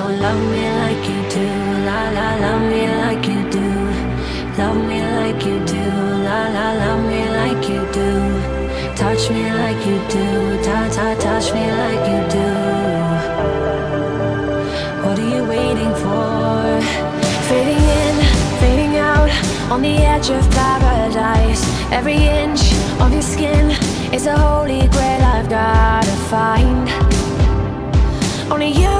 So love me like you do, la la, love me like you do. Love me like you do, la la, love me like you do. Touch me like you do, ta ta, touch me like you do. What are you waiting for? Fading in, fading out, on the edge of paradise. Every inch of your skin is a holy grail I've gotta find. Only you